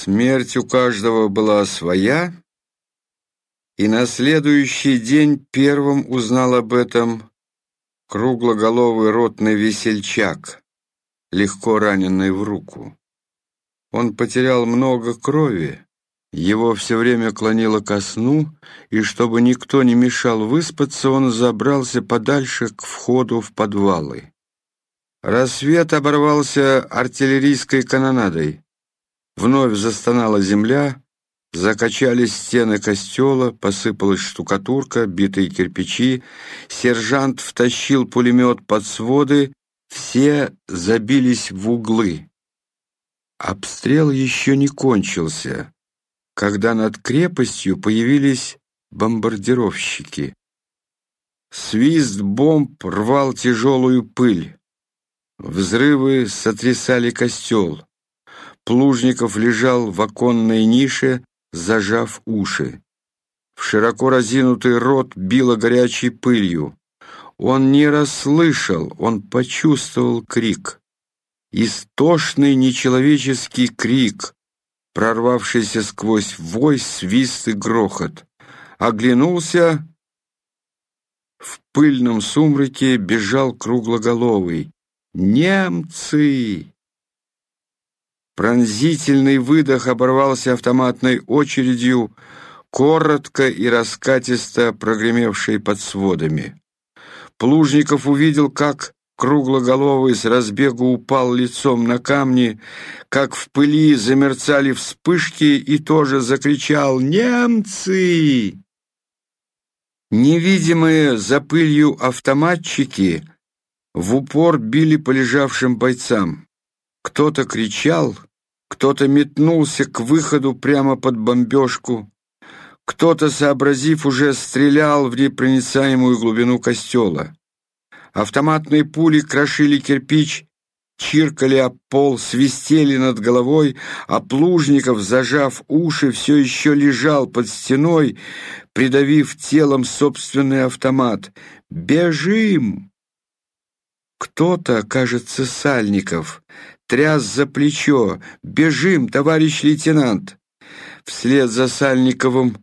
Смерть у каждого была своя, и на следующий день первым узнал об этом круглоголовый ротный весельчак, легко раненый в руку. Он потерял много крови, его все время клонило ко сну, и чтобы никто не мешал выспаться, он забрался подальше к входу в подвалы. Рассвет оборвался артиллерийской канонадой. Вновь застонала земля, закачались стены костела, посыпалась штукатурка, битые кирпичи. Сержант втащил пулемет под своды, все забились в углы. Обстрел еще не кончился, когда над крепостью появились бомбардировщики. Свист бомб рвал тяжелую пыль. Взрывы сотрясали костел. Плужников лежал в оконной нише, зажав уши. В широко разинутый рот било горячей пылью. Он не расслышал, он почувствовал крик. Истошный нечеловеческий крик, прорвавшийся сквозь вой, свист и грохот. Оглянулся. В пыльном сумраке бежал круглоголовый. «Немцы!» Пронзительный выдох оборвался автоматной очередью, коротко и раскатисто прогремевшей под сводами. Плужников увидел, как круглоголовый с разбегу упал лицом на камни, как в пыли замерцали вспышки и тоже закричал «Немцы!». Невидимые за пылью автоматчики в упор били по лежавшим бойцам. Кто-то кричал, кто-то метнулся к выходу прямо под бомбежку. Кто-то, сообразив, уже стрелял в непроницаемую глубину костела. Автоматные пули крошили кирпич, чиркали об пол, свистели над головой, а Плужников, зажав уши, все еще лежал под стеной, придавив телом собственный автомат. «Бежим!» Кто-то, кажется, Сальников, тряс за плечо. «Бежим, товарищ лейтенант!» Вслед за Сальниковым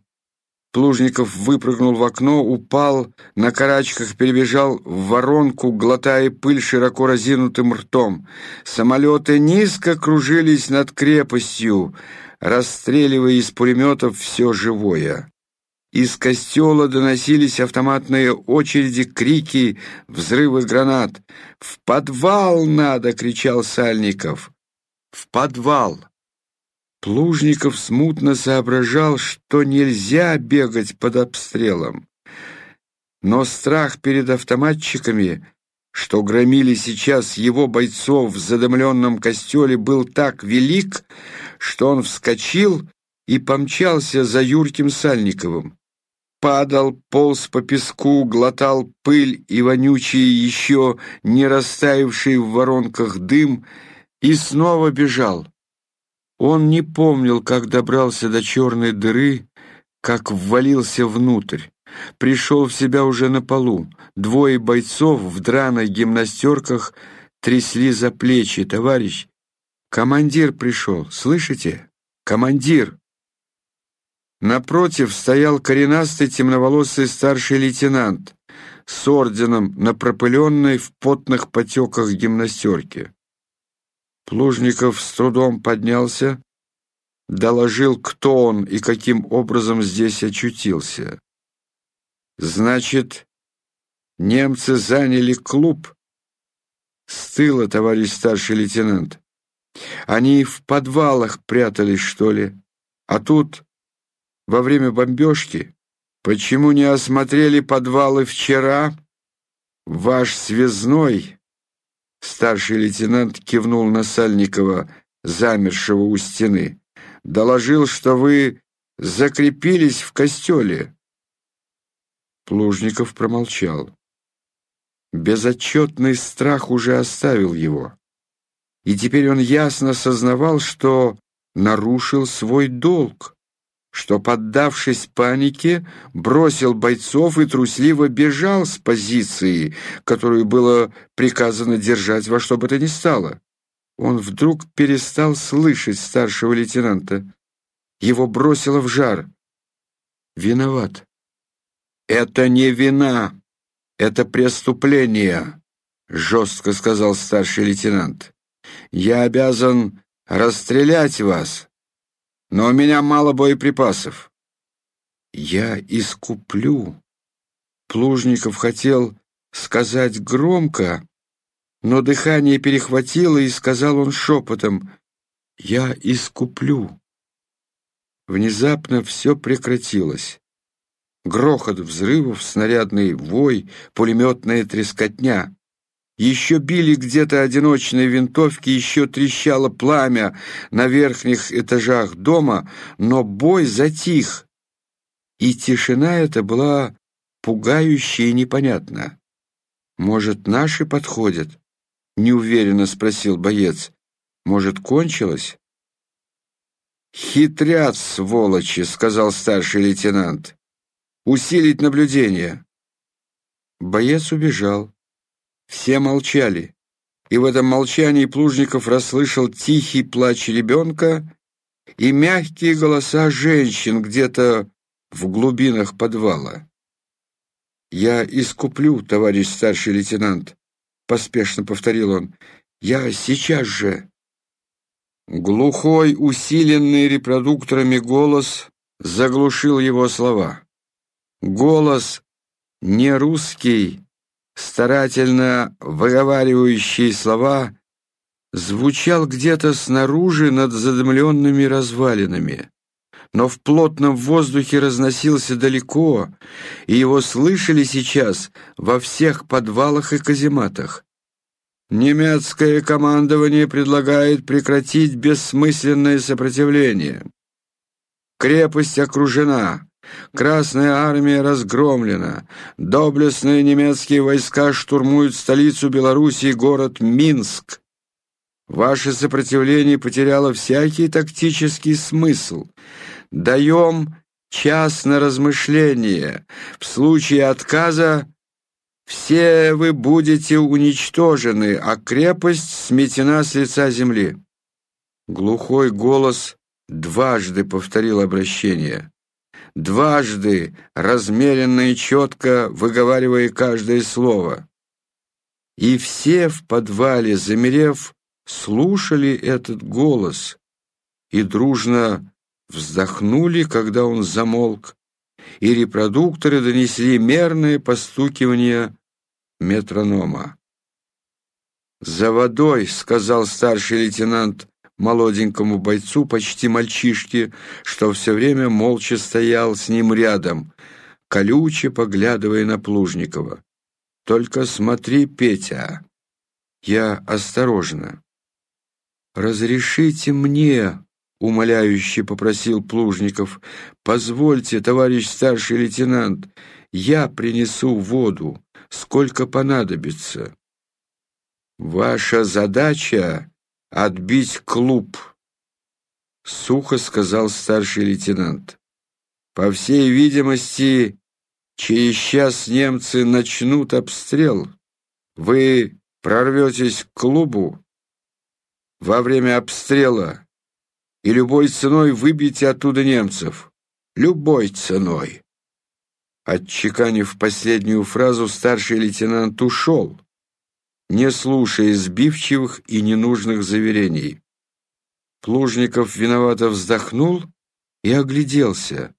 Плужников выпрыгнул в окно, упал, на карачках перебежал в воронку, глотая пыль широко разинутым ртом. Самолеты низко кружились над крепостью, расстреливая из пулеметов все живое. Из костела доносились автоматные очереди, крики, взрывы гранат. «В подвал надо!» — кричал Сальников. «В подвал!» Плужников смутно соображал, что нельзя бегать под обстрелом. Но страх перед автоматчиками, что громили сейчас его бойцов в задымленном костеле, был так велик, что он вскочил и помчался за Юрким Сальниковым падал, полз по песку, глотал пыль и вонючий, еще не растаявший в воронках дым, и снова бежал. Он не помнил, как добрался до черной дыры, как ввалился внутрь. Пришел в себя уже на полу. Двое бойцов в драных гимнастерках трясли за плечи. «Товарищ, командир пришел, слышите? Командир!» Напротив стоял коренастый темноволосый старший лейтенант с орденом на пропыленной в потных потеках гимнастерке. Плужников с трудом поднялся, доложил, кто он и каким образом здесь очутился. «Значит, немцы заняли клуб?» «Стыло, товарищ старший лейтенант. Они в подвалах прятались, что ли? А тут во время бомбежки? Почему не осмотрели подвалы вчера? Ваш связной, старший лейтенант кивнул на Сальникова, замершего у стены, доложил, что вы закрепились в костеле. Плужников промолчал. Безотчетный страх уже оставил его. И теперь он ясно сознавал, что нарушил свой долг что, поддавшись панике, бросил бойцов и трусливо бежал с позиции, которую было приказано держать во что бы то ни стало. Он вдруг перестал слышать старшего лейтенанта. Его бросило в жар. Виноват. «Это не вина, это преступление», — жестко сказал старший лейтенант. «Я обязан расстрелять вас, но у меня мало боеприпасов». «Я искуплю». Плужников хотел сказать громко, но дыхание перехватило, и сказал он шепотом, «Я искуплю». Внезапно все прекратилось. Грохот взрывов, снарядный вой, пулеметная трескотня. Еще били где-то одиночные винтовки, еще трещало пламя на верхних этажах дома, но бой затих, и тишина эта была пугающая и непонятна. «Может, наши подходят?» — неуверенно спросил боец. «Может, кончилось?» «Хитрят, сволочи!» — сказал старший лейтенант. «Усилить наблюдение!» Боец убежал. Все молчали, и в этом молчании Плужников расслышал тихий плач ребенка и мягкие голоса женщин где-то в глубинах подвала. «Я искуплю, товарищ старший лейтенант», — поспешно повторил он. «Я сейчас же». Глухой, усиленный репродукторами голос заглушил его слова. Голос не русский, старательно выговаривающий слова, звучал где-то снаружи над задымленными развалинами, но в плотном воздухе разносился далеко, и его слышали сейчас во всех подвалах и казематах. Немецкое командование предлагает прекратить бессмысленное сопротивление. Крепость окружена, Красная армия разгромлена, доблестные немецкие войска штурмуют столицу Белоруссии, город Минск. Ваше сопротивление потеряло всякий тактический смысл. Даем час на размышление. В случае отказа все вы будете уничтожены, а крепость сметена с лица земли». Глухой голос дважды повторил обращение. Дважды, размеренно и четко выговаривая каждое слово. И все в подвале, замерев, слушали этот голос и дружно вздохнули, когда он замолк, и репродукторы донесли мерное постукивание метронома. «За водой», — сказал старший лейтенант молоденькому бойцу, почти мальчишке, что все время молча стоял с ним рядом, колюче поглядывая на Плужникова. «Только смотри, Петя!» Я осторожно. «Разрешите мне — умоляюще попросил Плужников. «Позвольте, товарищ старший лейтенант, я принесу воду, сколько понадобится». «Ваша задача — отбить клуб», — сухо сказал старший лейтенант. «По всей видимости, через час немцы начнут обстрел. Вы прорветесь к клубу во время обстрела» и любой ценой выбейте оттуда немцев. Любой ценой. Отчеканив последнюю фразу, старший лейтенант ушел, не слушая сбивчивых и ненужных заверений. Плужников виновато вздохнул и огляделся.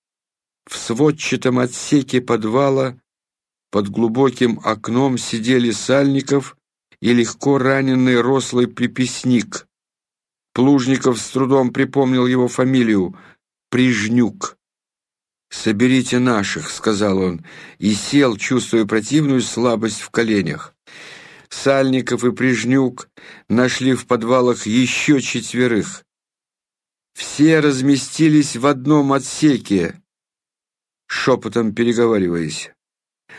В сводчатом отсеке подвала под глубоким окном сидели Сальников и легко раненый рослый приписник, Плужников с трудом припомнил его фамилию — Прижнюк. «Соберите наших», — сказал он, и сел, чувствуя противную слабость в коленях. Сальников и Прижнюк нашли в подвалах еще четверых. Все разместились в одном отсеке, шепотом переговариваясь.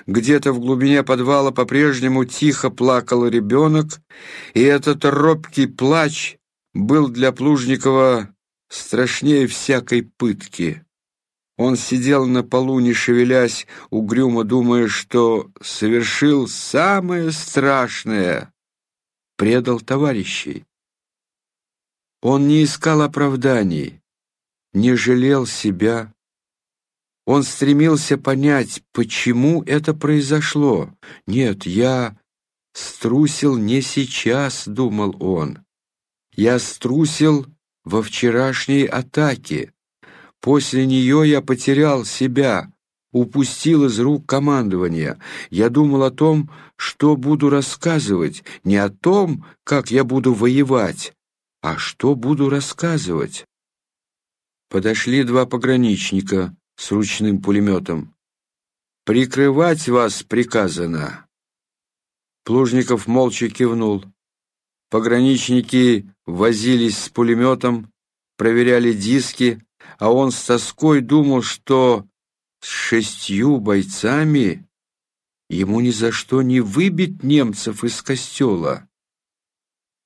Где-то в глубине подвала по-прежнему тихо плакал ребенок, и этот робкий плач был для Плужникова страшнее всякой пытки. Он сидел на полу, не шевелясь, угрюмо думая, что совершил самое страшное — предал товарищей. Он не искал оправданий, не жалел себя. Он стремился понять, почему это произошло. «Нет, я струсил не сейчас», — думал он. «Я струсил во вчерашней атаке. После нее я потерял себя, упустил из рук командования. Я думал о том, что буду рассказывать, не о том, как я буду воевать, а что буду рассказывать. Подошли два пограничника с ручным пулеметом. «Прикрывать вас приказано». Плужников молча кивнул. Пограничники возились с пулеметом, проверяли диски, а он с тоской думал, что с шестью бойцами ему ни за что не выбить немцев из костела,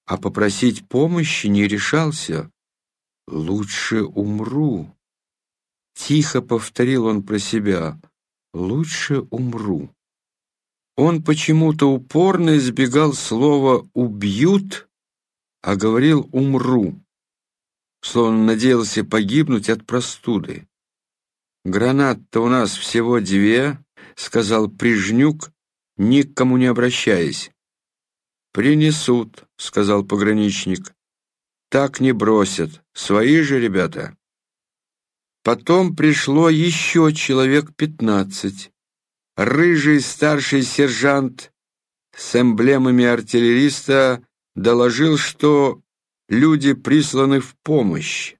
а попросить помощи не решался. «Лучше умру», — тихо повторил он про себя, «лучше умру». Он почему-то упорно избегал слова «убьют», а говорил «умру», словно надеялся погибнуть от простуды. «Гранат-то у нас всего две», — сказал Прижнюк, ни к кому не обращаясь. «Принесут», — сказал пограничник. «Так не бросят. Свои же ребята». Потом пришло еще человек пятнадцать. Рыжий старший сержант с эмблемами артиллериста доложил, что люди присланы в помощь.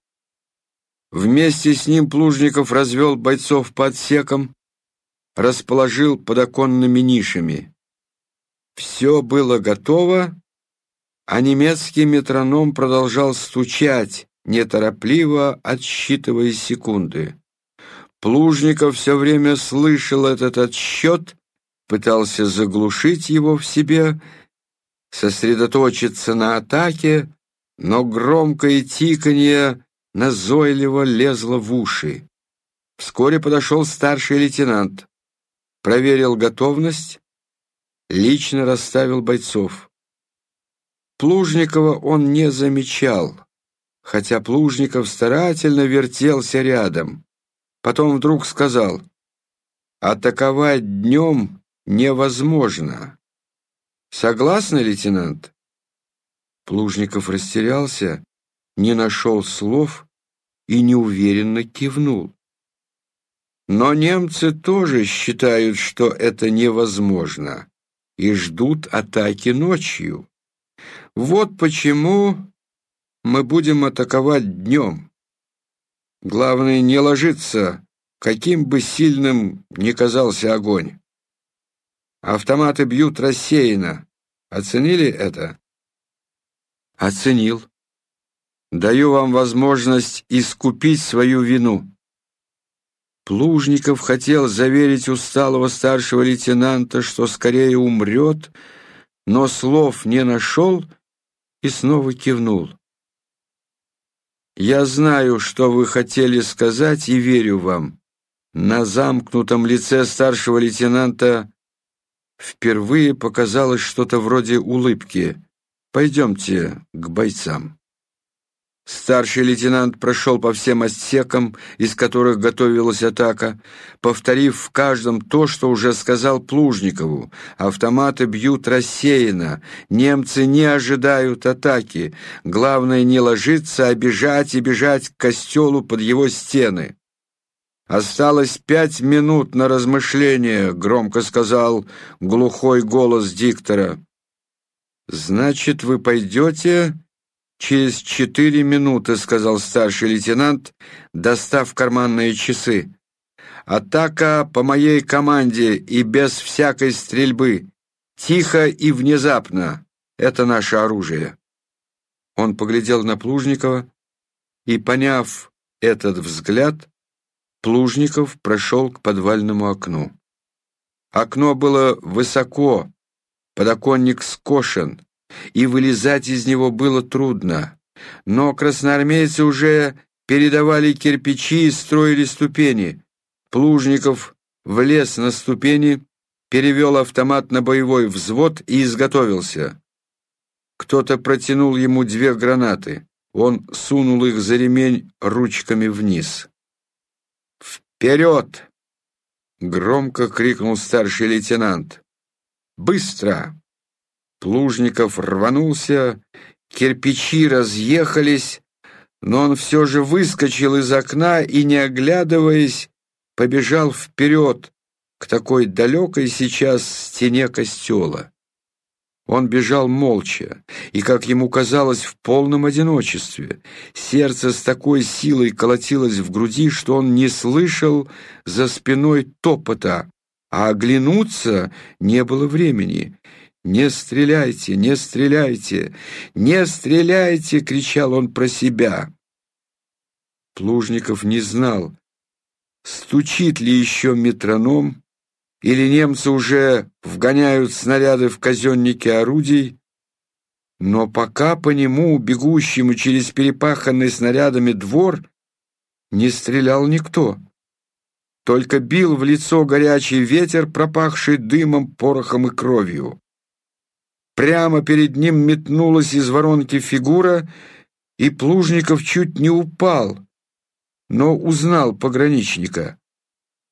Вместе с ним Плужников развел бойцов по отсекам, расположил под оконными нишами. Все было готово, а немецкий метроном продолжал стучать, неторопливо отсчитывая секунды. Плужников все время слышал этот отсчет, пытался заглушить его в себе, сосредоточиться на атаке, но громкое тиканье назойливо лезло в уши. Вскоре подошел старший лейтенант, проверил готовность, лично расставил бойцов. Плужникова он не замечал, хотя Плужников старательно вертелся рядом. Потом вдруг сказал, «Атаковать днем невозможно». «Согласны, лейтенант?» Плужников растерялся не нашел слов и неуверенно кивнул. Но немцы тоже считают, что это невозможно, и ждут атаки ночью. Вот почему мы будем атаковать днем. Главное не ложиться, каким бы сильным ни казался огонь. Автоматы бьют рассеянно. Оценили это? Оценил. Даю вам возможность искупить свою вину». Плужников хотел заверить усталого старшего лейтенанта, что скорее умрет, но слов не нашел и снова кивнул. «Я знаю, что вы хотели сказать, и верю вам». На замкнутом лице старшего лейтенанта впервые показалось что-то вроде улыбки. «Пойдемте к бойцам». Старший лейтенант прошел по всем отсекам, из которых готовилась атака, повторив в каждом то, что уже сказал Плужникову. Автоматы бьют рассеянно, немцы не ожидают атаки. Главное не ложиться, а бежать и бежать к костелу под его стены. «Осталось пять минут на размышление», — громко сказал глухой голос диктора. «Значит, вы пойдете «Через четыре минуты», — сказал старший лейтенант, достав карманные часы. «Атака по моей команде и без всякой стрельбы. Тихо и внезапно. Это наше оружие». Он поглядел на Плужникова и, поняв этот взгляд, Плужников прошел к подвальному окну. Окно было высоко, подоконник скошен, и вылезать из него было трудно. Но красноармейцы уже передавали кирпичи и строили ступени. Плужников влез на ступени, перевел автомат на боевой взвод и изготовился. Кто-то протянул ему две гранаты. Он сунул их за ремень ручками вниз. «Вперед!» — громко крикнул старший лейтенант. «Быстро!» Плужников рванулся, кирпичи разъехались, но он все же выскочил из окна и, не оглядываясь, побежал вперед к такой далекой сейчас стене костела. Он бежал молча и, как ему казалось, в полном одиночестве. Сердце с такой силой колотилось в груди, что он не слышал за спиной топота, а оглянуться не было времени. «Не стреляйте, не стреляйте, не стреляйте!» — кричал он про себя. Плужников не знал, стучит ли еще метроном, или немцы уже вгоняют снаряды в казенники орудий, но пока по нему, бегущему через перепаханный снарядами двор, не стрелял никто. Только бил в лицо горячий ветер, пропахший дымом, порохом и кровью. Прямо перед ним метнулась из воронки фигура, и Плужников чуть не упал, но узнал пограничника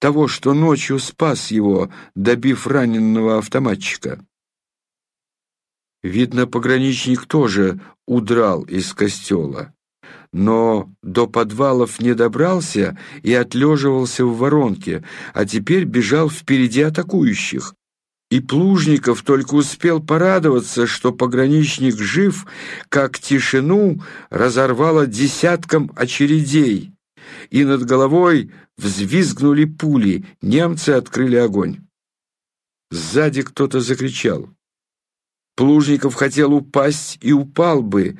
того, что ночью спас его, добив раненого автоматчика. Видно, пограничник тоже удрал из костела, но до подвалов не добрался и отлеживался в воронке, а теперь бежал впереди атакующих. И Плужников только успел порадоваться, что пограничник жив, как тишину разорвало десятком очередей и над головой взвизгнули пули, немцы открыли огонь. Сзади кто-то закричал. Плужников хотел упасть и упал бы,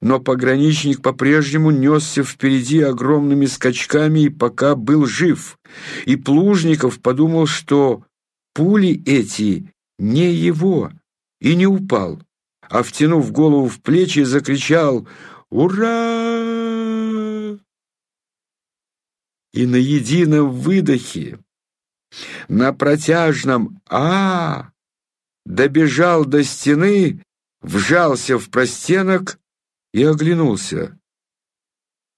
но пограничник по-прежнему несся впереди огромными скачками и пока был жив. И Плужников подумал, что пули эти не его, и не упал, а, втянув голову в плечи, закричал «Ура!» и на едином выдохе, на протяжном «а» добежал до стены, вжался в простенок и оглянулся.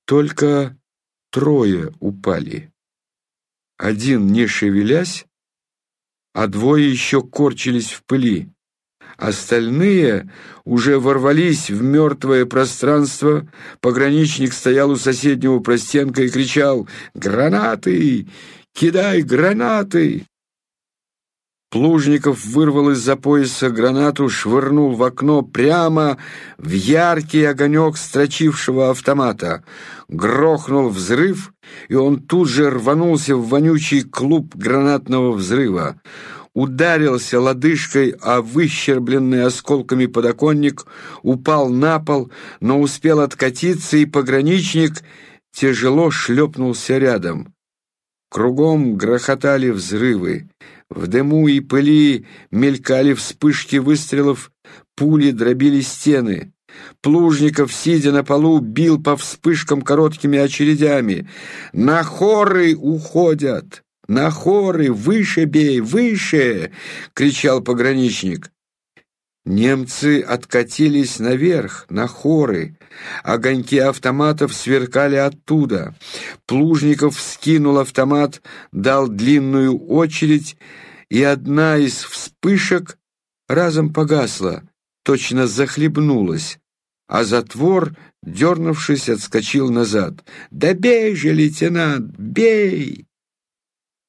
Только трое упали. Один, не шевелясь, а двое еще корчились в пыли. Остальные уже ворвались в мертвое пространство. Пограничник стоял у соседнего простенка и кричал «Гранаты! Кидай гранаты!» Плужников вырвал из-за пояса гранату, швырнул в окно прямо в яркий огонек строчившего автомата. Грохнул взрыв, и он тут же рванулся в вонючий клуб гранатного взрыва ударился лодыжкой о выщербленный осколками подоконник, упал на пол, но успел откатиться, и пограничник тяжело шлепнулся рядом. Кругом грохотали взрывы. В дыму и пыли мелькали вспышки выстрелов, пули дробили стены. Плужников, сидя на полу, бил по вспышкам короткими очередями. «На хоры уходят!» «На хоры! Выше бей! Выше!» — кричал пограничник. Немцы откатились наверх, на хоры. Огоньки автоматов сверкали оттуда. Плужников скинул автомат, дал длинную очередь, и одна из вспышек разом погасла, точно захлебнулась, а затвор, дернувшись, отскочил назад. «Да бей же, лейтенант, бей!»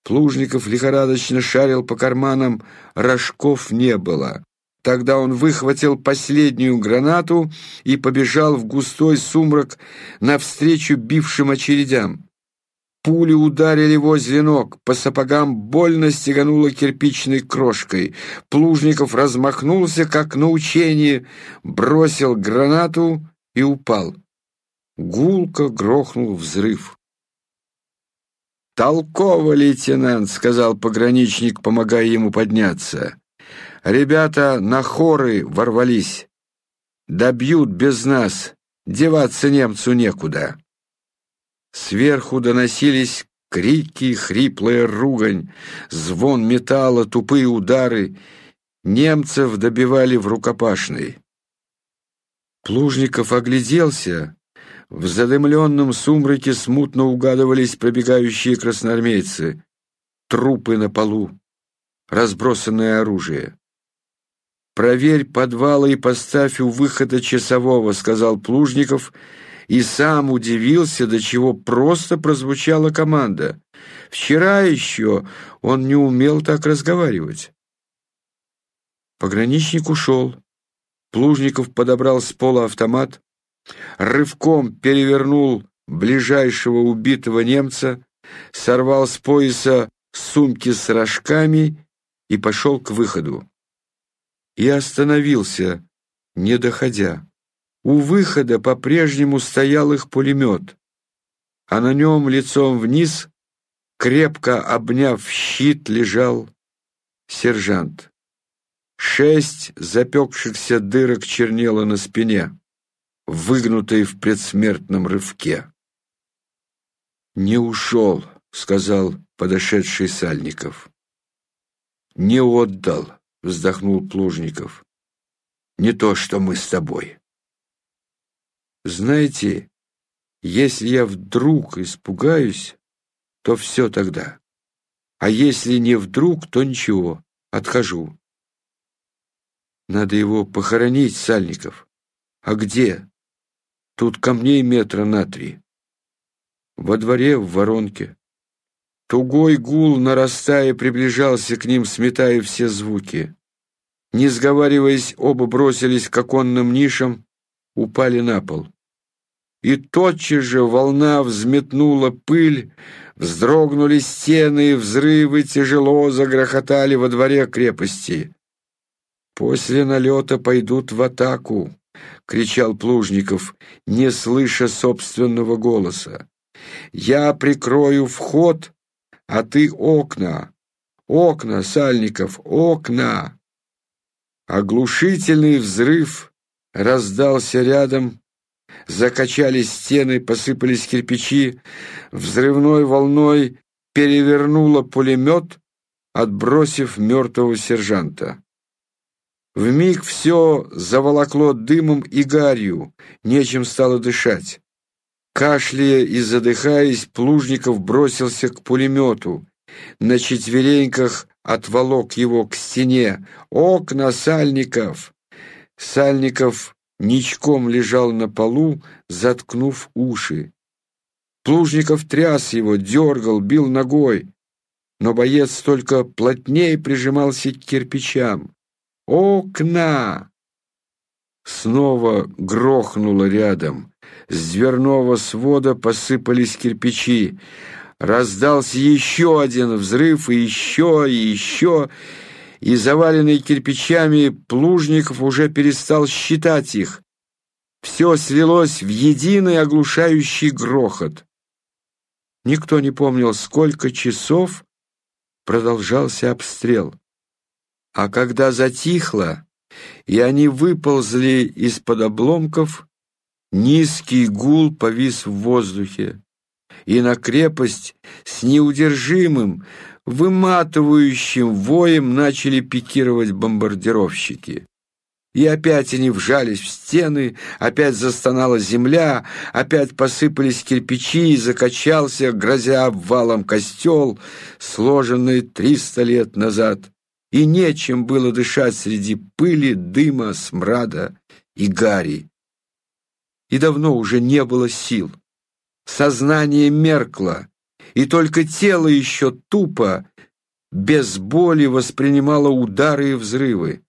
Плужников лихорадочно шарил по карманам, рожков не было. Тогда он выхватил последнюю гранату и побежал в густой сумрак навстречу бившим очередям. Пули ударили возле ног, по сапогам больно стегануло кирпичной крошкой. Плужников размахнулся, как на учении, бросил гранату и упал. Гулко грохнул взрыв. «Толково, лейтенант», — сказал пограничник, помогая ему подняться. «Ребята на хоры ворвались. Добьют без нас. Деваться немцу некуда». Сверху доносились крики, хриплая ругань, звон металла, тупые удары. Немцев добивали в рукопашной. Плужников огляделся В задымленном сумраке смутно угадывались пробегающие красноармейцы, трупы на полу, разбросанное оружие. «Проверь подвалы и поставь у выхода часового», — сказал Плужников, и сам удивился, до чего просто прозвучала команда. Вчера еще он не умел так разговаривать. Пограничник ушел. Плужников подобрал с пола автомат, рывком перевернул ближайшего убитого немца, сорвал с пояса сумки с рожками и пошел к выходу. И остановился, не доходя. У выхода по-прежнему стоял их пулемет, а на нем лицом вниз, крепко обняв щит, лежал сержант. Шесть запекшихся дырок чернело на спине, выгнутой в предсмертном рывке. «Не ушел», — сказал подошедший Сальников. «Не отдал», — вздохнул Плужников. «Не то, что мы с тобой». «Знаете, если я вдруг испугаюсь, то все тогда. А если не вдруг, то ничего, отхожу. Надо его похоронить, Сальников. А где? Тут камней метра на три. Во дворе, в воронке. Тугой гул, нарастая, приближался к ним, сметая все звуки. Не сговариваясь, оба бросились к оконным нишам, упали на пол. И тотчас же волна взметнула пыль, вздрогнули стены, и взрывы тяжело загрохотали во дворе крепости. «После налета пойдут в атаку», — кричал Плужников, не слыша собственного голоса. «Я прикрою вход, а ты окна. Окна, Сальников, окна!» Оглушительный взрыв раздался рядом, закачались стены, посыпались кирпичи, взрывной волной перевернуло пулемет, отбросив мертвого сержанта. Вмиг все заволокло дымом и гарью, нечем стало дышать. Кашляя и задыхаясь, Плужников бросился к пулемету. На четвереньках отволок его к стене. «Окна, Сальников!» Сальников ничком лежал на полу, заткнув уши. Плужников тряс его, дергал, бил ногой, но боец только плотнее прижимался к кирпичам. «Окна!» Снова грохнуло рядом. С дверного свода посыпались кирпичи. Раздался еще один взрыв, и еще, и еще, и заваленный кирпичами Плужников уже перестал считать их. Все слилось в единый оглушающий грохот. Никто не помнил, сколько часов продолжался обстрел. А когда затихло, и они выползли из-под обломков, низкий гул повис в воздухе, и на крепость с неудержимым, выматывающим воем начали пикировать бомбардировщики. И опять они вжались в стены, опять застонала земля, опять посыпались кирпичи и закачался, грозя обвалом костел, сложенный триста лет назад. И нечем было дышать среди пыли, дыма, смрада и гари. И давно уже не было сил. Сознание меркло, и только тело еще тупо, без боли воспринимало удары и взрывы.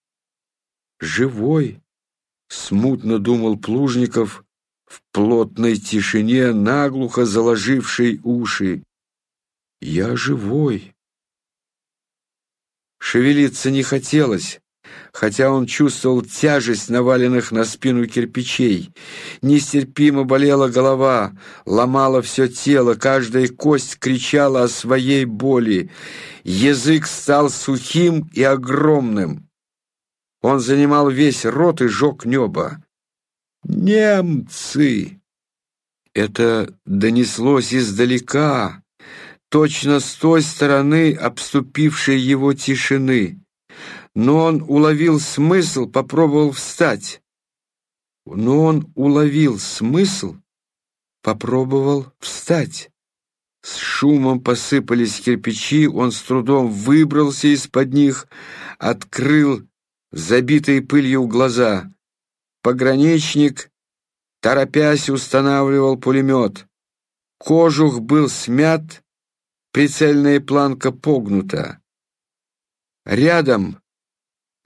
«Живой!» — смутно думал Плужников в плотной тишине, наглухо заложившей уши. «Я живой!» Шевелиться не хотелось, хотя он чувствовал тяжесть наваленных на спину кирпичей. Нестерпимо болела голова, ломала все тело, каждая кость кричала о своей боли. Язык стал сухим и огромным. Он занимал весь рот и жег небо. «Немцы!» Это донеслось издалека, точно с той стороны обступившей его тишины но он уловил смысл, попробовал встать. Но он уловил смысл попробовал встать. С шумом посыпались кирпичи, он с трудом выбрался из-под них, открыл забитые пылью глаза. Пограничник, торопясь, устанавливал пулемет. Кожух был смят, прицельная планка погнута. Рядом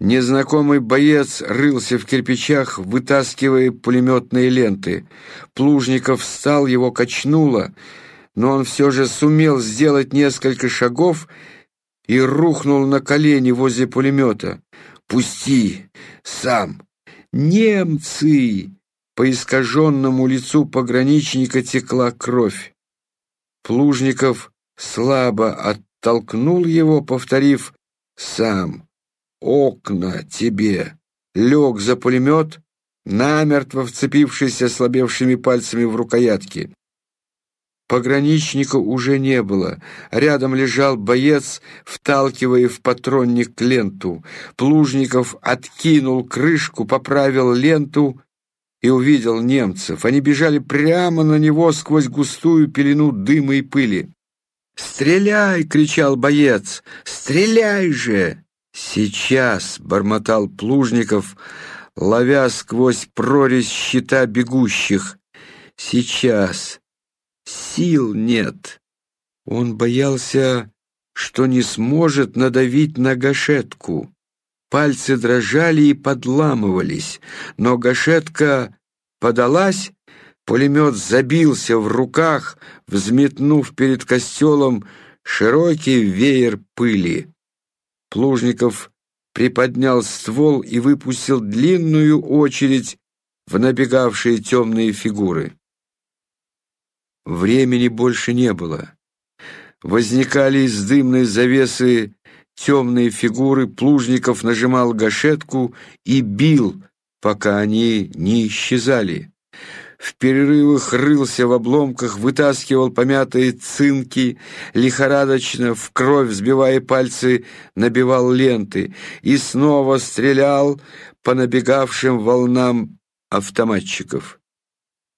незнакомый боец рылся в кирпичах, вытаскивая пулеметные ленты. Плужников встал, его качнуло — но он все же сумел сделать несколько шагов и рухнул на колени возле пулемета. «Пусти! Сам! Немцы!» По искаженному лицу пограничника текла кровь. Плужников слабо оттолкнул его, повторив «Сам! Окна тебе!» Лег за пулемет, намертво вцепившись ослабевшими пальцами в рукоятки. Пограничника уже не было. Рядом лежал боец, вталкивая в патронник ленту. Плужников откинул крышку, поправил ленту и увидел немцев. Они бежали прямо на него сквозь густую пелену дыма и пыли. «Стреляй!» — кричал боец. «Стреляй же!» «Сейчас!» — бормотал Плужников, ловя сквозь прорезь щита бегущих. «Сейчас!» сил нет. Он боялся, что не сможет надавить на гашетку. Пальцы дрожали и подламывались, но гашетка подалась, пулемет забился в руках, взметнув перед костелом широкий веер пыли. Плужников приподнял ствол и выпустил длинную очередь в набегавшие темные фигуры. Времени больше не было. Возникали из дымной завесы темные фигуры, Плужников нажимал гашетку и бил, пока они не исчезали. В перерывах рылся в обломках, вытаскивал помятые цинки, лихорадочно, в кровь сбивая пальцы, набивал ленты и снова стрелял по набегавшим волнам автоматчиков.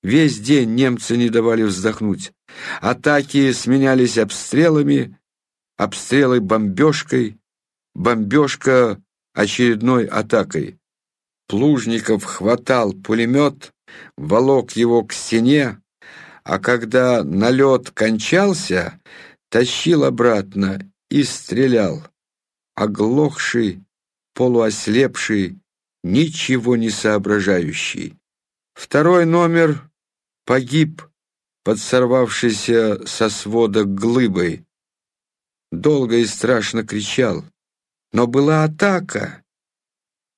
Весь день немцы не давали вздохнуть. Атаки сменялись обстрелами, обстрелы бомбежкой, бомбежка очередной атакой. Плужников хватал пулемет, волок его к стене, а когда налет кончался, тащил обратно и стрелял. Оглохший, полуослепший, ничего не соображающий. Второй номер погиб, подсорвавшийся со свода глыбой. Долго и страшно кричал. Но была атака,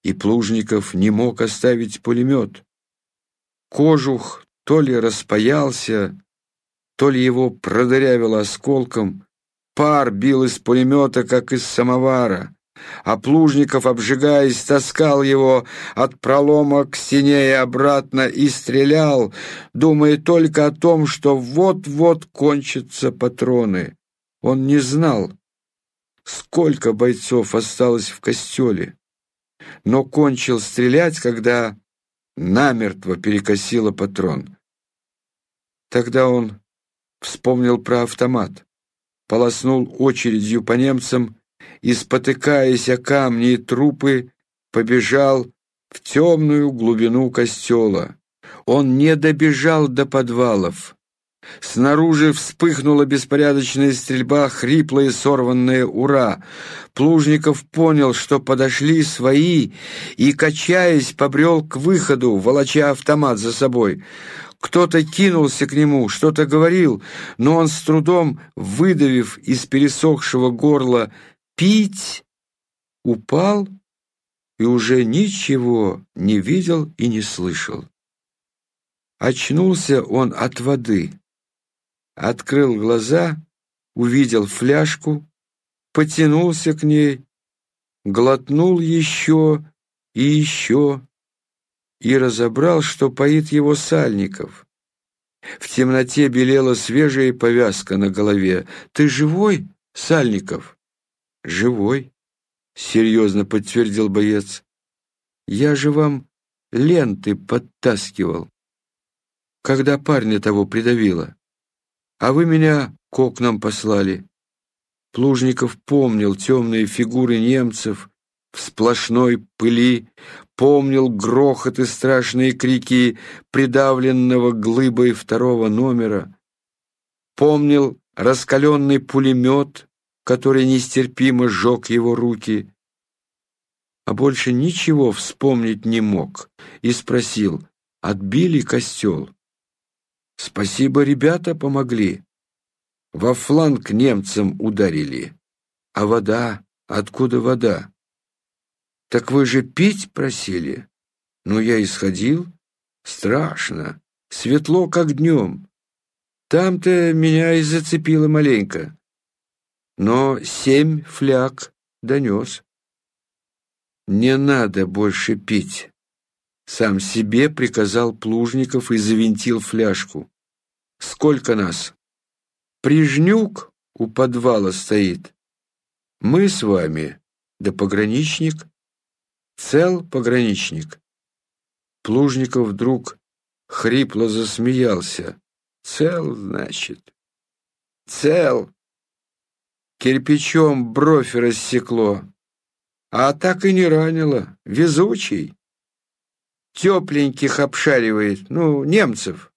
и Плужников не мог оставить пулемет. Кожух то ли распаялся, то ли его продырявило осколком. Пар бил из пулемета, как из самовара а Плужников, обжигаясь, таскал его от пролома к стене и обратно и стрелял, думая только о том, что вот-вот кончатся патроны. Он не знал, сколько бойцов осталось в костеле, но кончил стрелять, когда намертво перекосило патрон. Тогда он вспомнил про автомат, полоснул очередью по немцам и, спотыкаясь о камни и трупы, побежал в темную глубину костела. Он не добежал до подвалов. Снаружи вспыхнула беспорядочная стрельба, хриплое сорванное «Ура!». Плужников понял, что подошли свои, и, качаясь, побрел к выходу, волоча автомат за собой. Кто-то кинулся к нему, что-то говорил, но он с трудом, выдавив из пересохшего горла пить, упал и уже ничего не видел и не слышал. Очнулся он от воды, открыл глаза, увидел фляжку, потянулся к ней, глотнул еще и еще и разобрал, что поит его сальников. В темноте белела свежая повязка на голове. «Ты живой, Сальников?» «Живой», — серьезно подтвердил боец. «Я же вам ленты подтаскивал». когда парня того придавило. А вы меня к окнам послали. Плужников помнил темные фигуры немцев в сплошной пыли, помнил грохот и страшные крики придавленного глыбой второго номера, помнил раскаленный пулемет, который нестерпимо сжег его руки, а больше ничего вспомнить не мог, и спросил, отбили костел. Спасибо, ребята помогли. Во фланг немцам ударили. А вода? Откуда вода? Так вы же пить просили? Ну, я исходил. Страшно. Светло, как днем. Там-то меня и зацепило маленько. Но семь фляг донес. Не надо больше пить. Сам себе приказал Плужников и завинтил фляжку. Сколько нас? Прижнюк у подвала стоит. Мы с вами, да пограничник. Цел пограничник. Плужников вдруг хрипло засмеялся. Цел, значит. Цел. Кирпичом бровь рассекло. А так и не ранило. Везучий. Тепленьких обшаривает. Ну, немцев.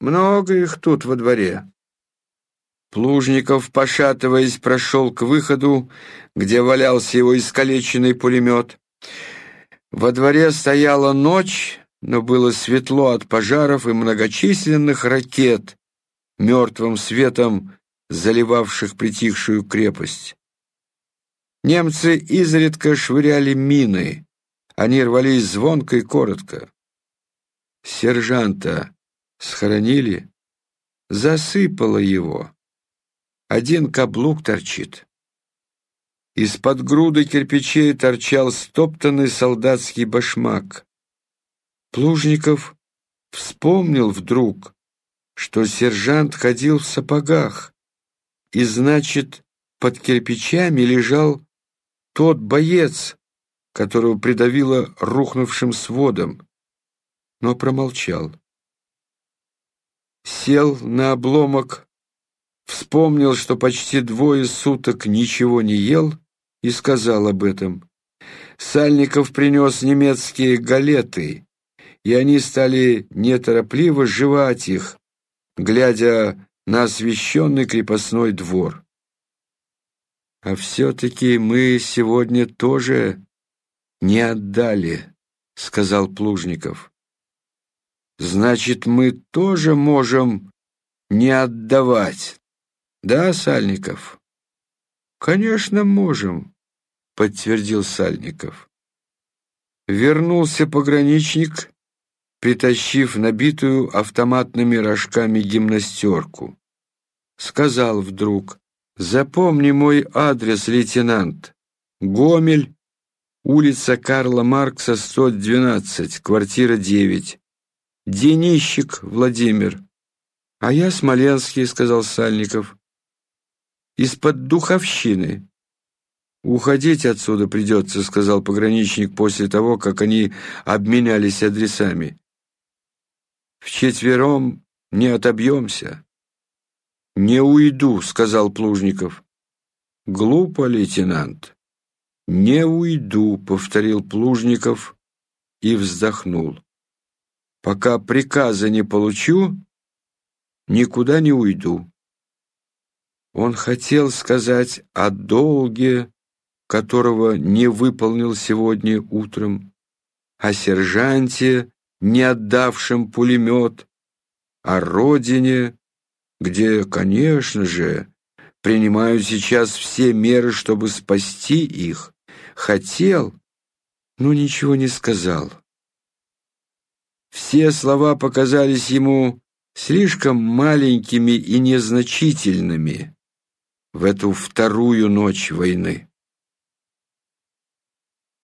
Много их тут во дворе. Плужников, пошатываясь, прошел к выходу, где валялся его искалеченный пулемет. Во дворе стояла ночь, но было светло от пожаров и многочисленных ракет, мертвым светом заливавших притихшую крепость. Немцы изредка швыряли мины, они рвались звонко и коротко. Сержанта схоронили, засыпало его. Один каблук торчит. Из-под груды кирпичей торчал стоптанный солдатский башмак. Плужников вспомнил вдруг, что сержант ходил в сапогах, и, значит, под кирпичами лежал тот боец, которого придавило рухнувшим сводом, но промолчал. Сел на обломок вспомнил, что почти двое суток ничего не ел, и сказал об этом. Сальников принес немецкие галеты, и они стали неторопливо жевать их, глядя на освещенный крепостной двор. «А все-таки мы сегодня тоже не отдали», — сказал Плужников. «Значит, мы тоже можем не отдавать». «Да, Сальников?» «Конечно, можем», — подтвердил Сальников. Вернулся пограничник, притащив набитую автоматными рожками гимнастерку. Сказал вдруг, «Запомни мой адрес, лейтенант. Гомель, улица Карла Маркса, 112, квартира 9. Денищик Владимир». «А я Смоленский», — сказал Сальников из-под духовщины. «Уходить отсюда придется», — сказал пограничник после того, как они обменялись адресами. «Вчетвером не отобьемся». «Не уйду», — сказал Плужников. «Глупо, лейтенант». «Не уйду», — повторил Плужников и вздохнул. «Пока приказа не получу, никуда не уйду». Он хотел сказать о долге, которого не выполнил сегодня утром, о сержанте, не отдавшем пулемет, о родине, где, конечно же, принимают сейчас все меры, чтобы спасти их. Хотел, но ничего не сказал. Все слова показались ему слишком маленькими и незначительными в эту вторую ночь войны.